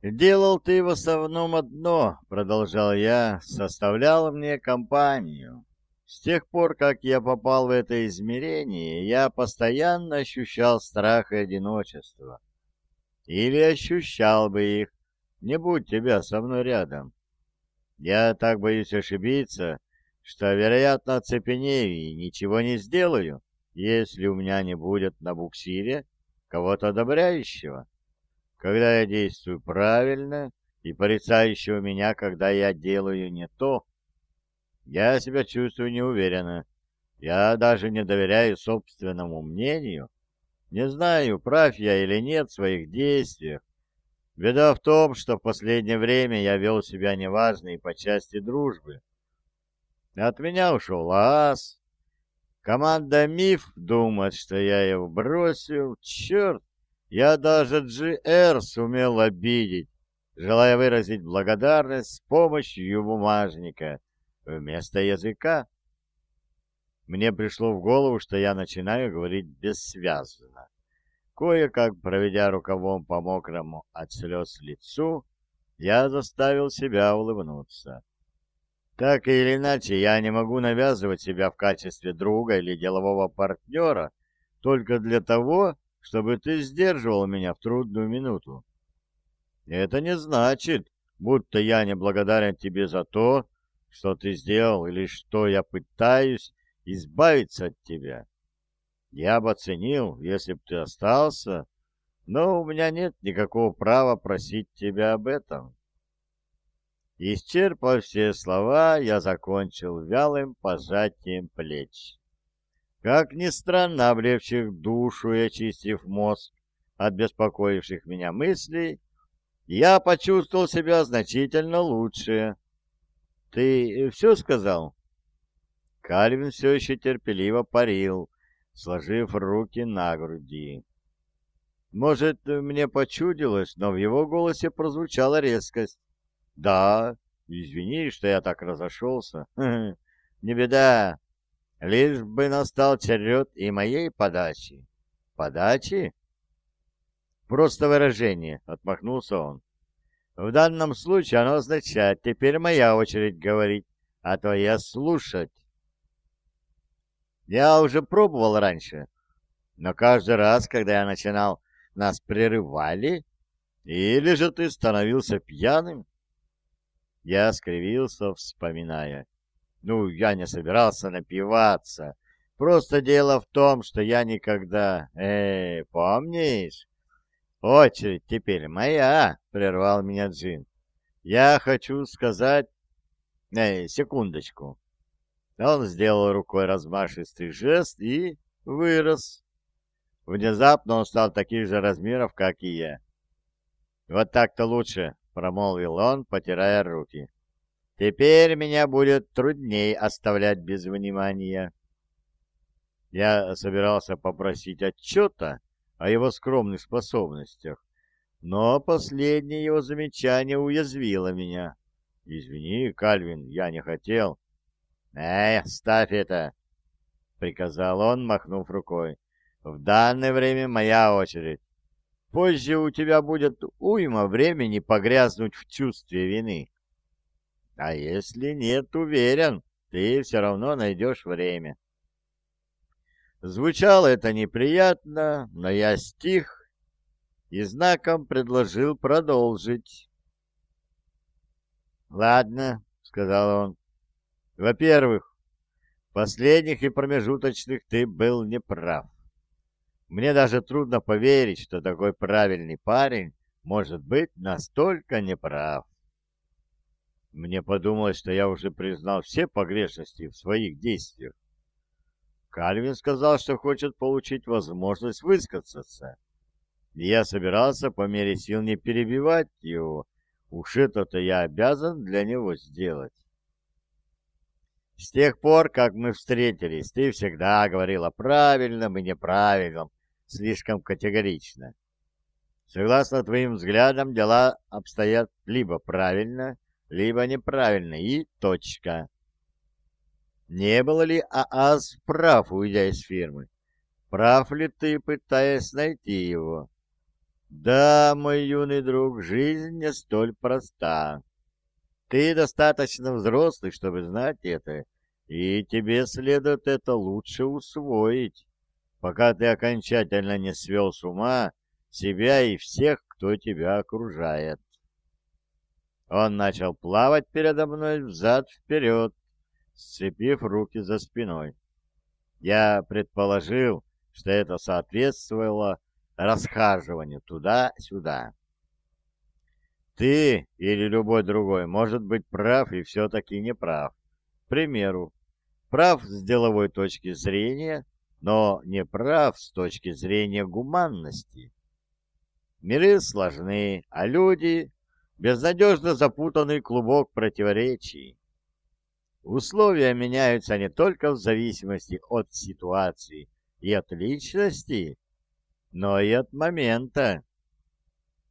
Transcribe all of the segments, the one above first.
«Делал ты в основном одно», — продолжал я, — «составлял мне компанию. С тех пор, как я попал в это измерение, я постоянно ощущал страх и одиночество. Или ощущал бы их, не будь тебя со мной рядом. Я так боюсь ошибиться, что, вероятно, оцепенею и ничего не сделаю, если у меня не будет на буксире кого-то одобряющего, когда я действую правильно и порицающего меня, когда я делаю не то. Я себя чувствую неуверенно. Я даже не доверяю собственному мнению. Не знаю, прав я или нет в своих действиях. Беда в том, что в последнее время я вел себя неважно и по части дружбы. От меня ушел ас. Команда МИФ думает, что я его бросил. Черт, я даже GR сумел обидеть, желая выразить благодарность с помощью бумажника вместо языка. Мне пришло в голову, что я начинаю говорить бессвязно. Кое-как, проведя рукавом по мокрому от слез лицу, я заставил себя улыбнуться. Так или иначе, я не могу навязывать себя в качестве друга или делового партнера только для того, чтобы ты сдерживал меня в трудную минуту. Это не значит, будто я не благодарен тебе за то, что ты сделал, или что я пытаюсь избавиться от тебя. Я бы оценил, если бы ты остался, но у меня нет никакого права просить тебя об этом. Исчерпав все слова, я закончил вялым пожатием плеч. Как ни странно, облегчив душу и очистив мозг от беспокоивших меня мыслей, я почувствовал себя значительно лучше. «Ты все сказал?» Кальвин все еще терпеливо парил, сложив руки на груди. Может, мне почудилось, но в его голосе прозвучала резкость. «Да, извини, что я так разошелся. Не беда, лишь бы настал черед и моей подачи». «Подачи?» «Просто выражение», — отмахнулся он. «В данном случае оно означает, теперь моя очередь говорить, а твоя слушать». Я уже пробовал раньше, но каждый раз, когда я начинал, нас прерывали, или же ты становился пьяным. Я скривился, вспоминая. Ну, я не собирался напиваться. Просто дело в том, что я никогда... Эй, помнишь? Очередь теперь моя, прервал меня Джин. Я хочу сказать... Эй, секундочку. Он сделал рукой размашистый жест и вырос. Внезапно он стал таких же размеров, как и я. «Вот так-то лучше», — промолвил он, потирая руки. «Теперь меня будет трудней оставлять без внимания». Я собирался попросить отчета о его скромных способностях, но последнее его замечание уязвило меня. «Извини, Кальвин, я не хотел». «Эй, ставь это!» — приказал он, махнув рукой. «В данное время моя очередь. Позже у тебя будет уйма времени погрязнуть в чувстве вины. А если нет, уверен, ты все равно найдешь время». Звучало это неприятно, но я стих и знаком предложил продолжить. «Ладно», — сказал он, во-первых, последних и промежуточных ты был неправ. Мне даже трудно поверить, что такой правильный парень может быть настолько неправ. Мне подумалось, что я уже признал все погрешности в своих действиях. Кальвин сказал, что хочет получить возможность высказаться. И я собирался по мере сил не перебивать его. Уж это-то я обязан для него сделать. С тех пор, как мы встретились, ты всегда говорила правильном и неправильном, слишком категорично. Согласно твоим взглядам, дела обстоят либо правильно, либо неправильно, и точка. Не было ли ААЗ прав, уйдя из фирмы? Прав ли ты, пытаясь найти его? Да, мой юный друг, жизнь не столь проста. Ты достаточно взрослый, чтобы знать это, и тебе следует это лучше усвоить, пока ты окончательно не свел с ума себя и всех, кто тебя окружает. Он начал плавать передо мной взад-вперед, сцепив руки за спиной. Я предположил, что это соответствовало расхаживанию туда-сюда. Ты или любой другой может быть прав и все-таки не прав. К примеру, прав с деловой точки зрения, но не прав с точки зрения гуманности. Миры сложны, а люди — безнадежно запутанный клубок противоречий. Условия меняются не только в зависимости от ситуации и от личности, но и от момента.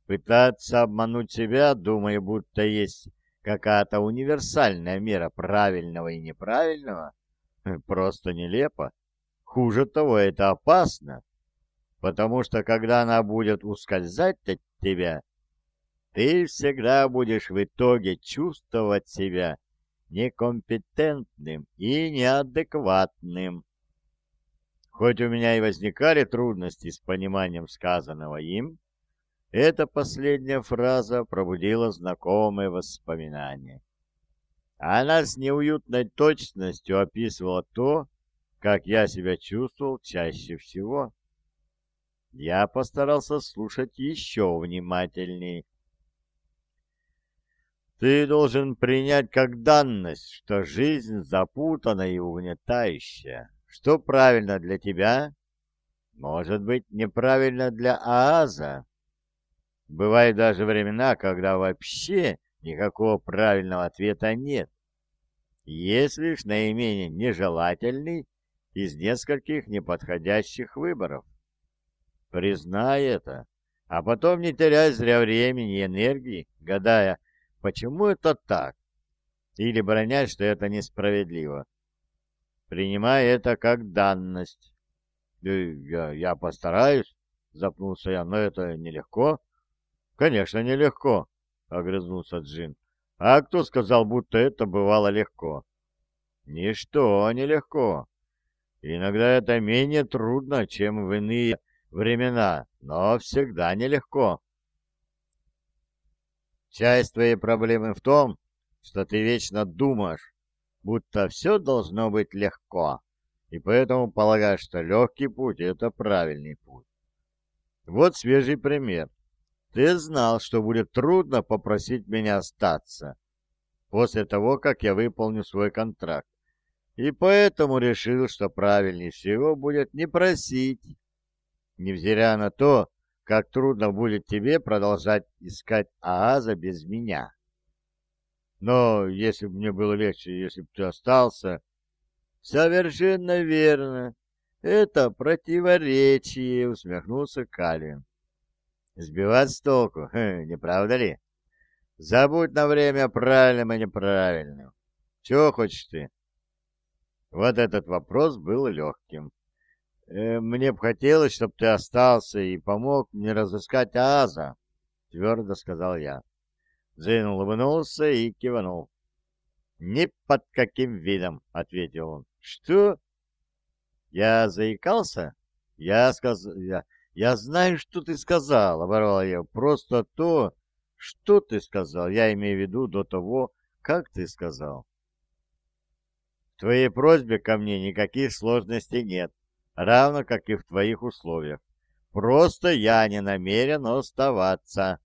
Пытаться обмануть себя, думая, будто есть какая-то универсальная мера правильного и неправильного, просто нелепо. Хуже того, это опасно, потому что когда она будет ускользать от тебя, ты всегда будешь в итоге чувствовать себя некомпетентным и неадекватным. Хоть у меня и возникали трудности с пониманием сказанного им, эта последняя фраза пробудила знакомые воспоминания. Она с неуютной точностью описывала то, как я себя чувствовал чаще всего. Я постарался слушать еще внимательней. Ты должен принять как данность, что жизнь запутана и угнетающая. Что правильно для тебя, может быть неправильно для Ааза. Бывают даже времена, когда вообще никакого правильного ответа нет. Есть лишь наименее нежелательный из нескольких неподходящих выборов. Признай это, а потом не теряй зря времени и энергии, гадая, почему это так, или бронясь, что это несправедливо принимая это как данность. «Я, я постараюсь», — запнулся я, — «но это нелегко». «Конечно, нелегко», — огрызнулся Джин. «А кто сказал, будто это бывало легко?» «Ничто нелегко. Иногда это менее трудно, чем в иные времена, но всегда нелегко». «Часть твоей проблемы в том, что ты вечно думаешь, будто все должно быть легко, и поэтому полагаешь, что легкий путь — это правильный путь. Вот свежий пример. Ты знал, что будет трудно попросить меня остаться после того, как я выполню свой контракт, и поэтому решил, что правильнее всего будет не просить, невзирая на то, как трудно будет тебе продолжать искать Ааза без меня. Но если бы мне было легче, если бы ты остался... Совершенно верно. Это противоречие, усмехнулся Калин. Сбивать с толку, не правда ли? Забудь на время правильным и неправильным. Чего хочешь ты? Вот этот вопрос был легким. Э, мне бы хотелось, чтобы ты остался и помог мне разыскать Ааза, твердо сказал я. Джин улыбнулся и кивнул. «Ни под каким видом», — ответил он. «Что?» «Я заикался?» «Я сказал...» я... «Я знаю, что ты сказал», — оборвал я. «Просто то, что ты сказал, я имею в виду до того, как ты сказал». «В твоей просьбе ко мне никаких сложностей нет, равно как и в твоих условиях. Просто я не намерен оставаться».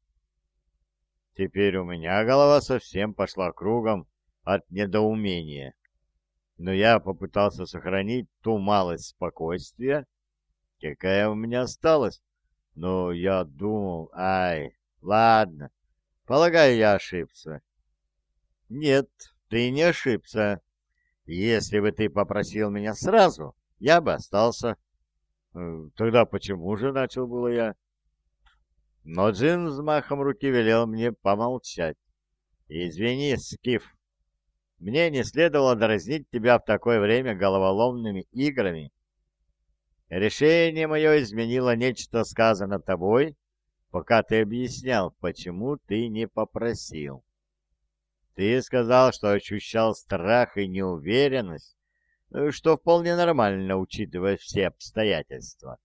Теперь у меня голова совсем пошла кругом от недоумения. Но я попытался сохранить ту малость спокойствия, какая у меня осталась. Но я думал, ай, ладно, полагаю, я ошибся. Нет, ты не ошибся. Если бы ты попросил меня сразу, я бы остался. Тогда почему же, начал было я. Но Джин взмахом руки велел мне помолчать. «Извини, Скиф, мне не следовало дразнить тебя в такое время головоломными играми. Решение мое изменило нечто сказано тобой, пока ты объяснял, почему ты не попросил. Ты сказал, что ощущал страх и неуверенность, что вполне нормально, учитывая все обстоятельства.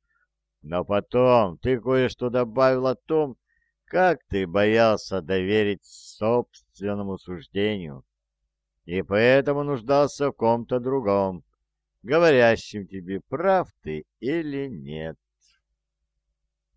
Но потом ты кое-что добавил о том, как ты боялся доверить собственному суждению, и поэтому нуждался в ком-то другом, говорящем тебе, прав ты или нет.